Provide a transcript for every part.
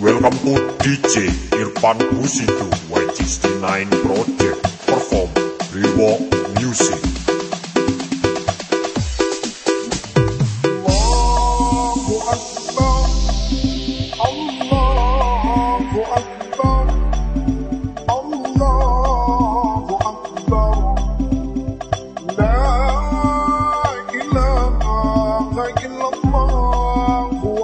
Welcome to DJ Irfan Husidu Y69 Project perform Rewalk Music. wangu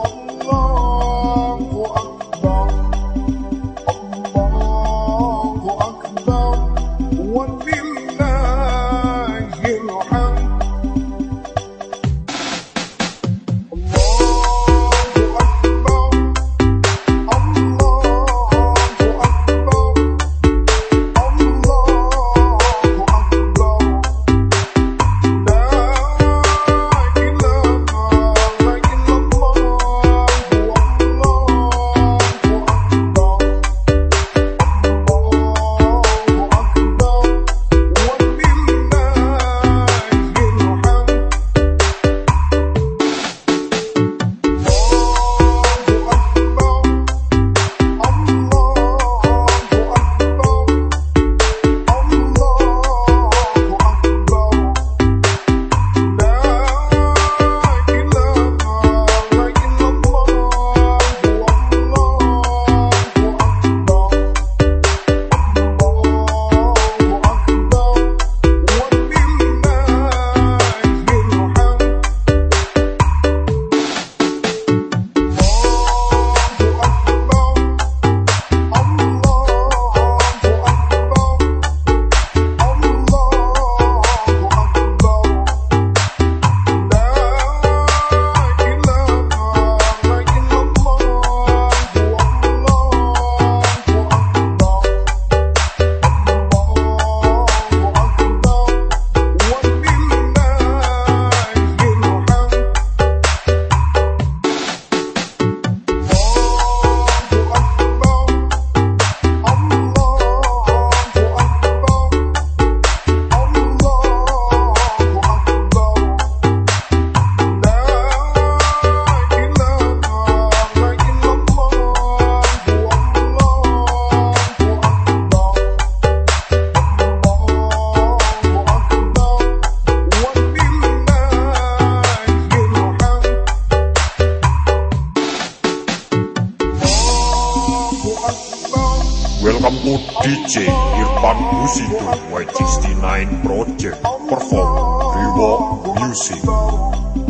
DJ Irfan Husidu Y69 Project perform Rewalk Music.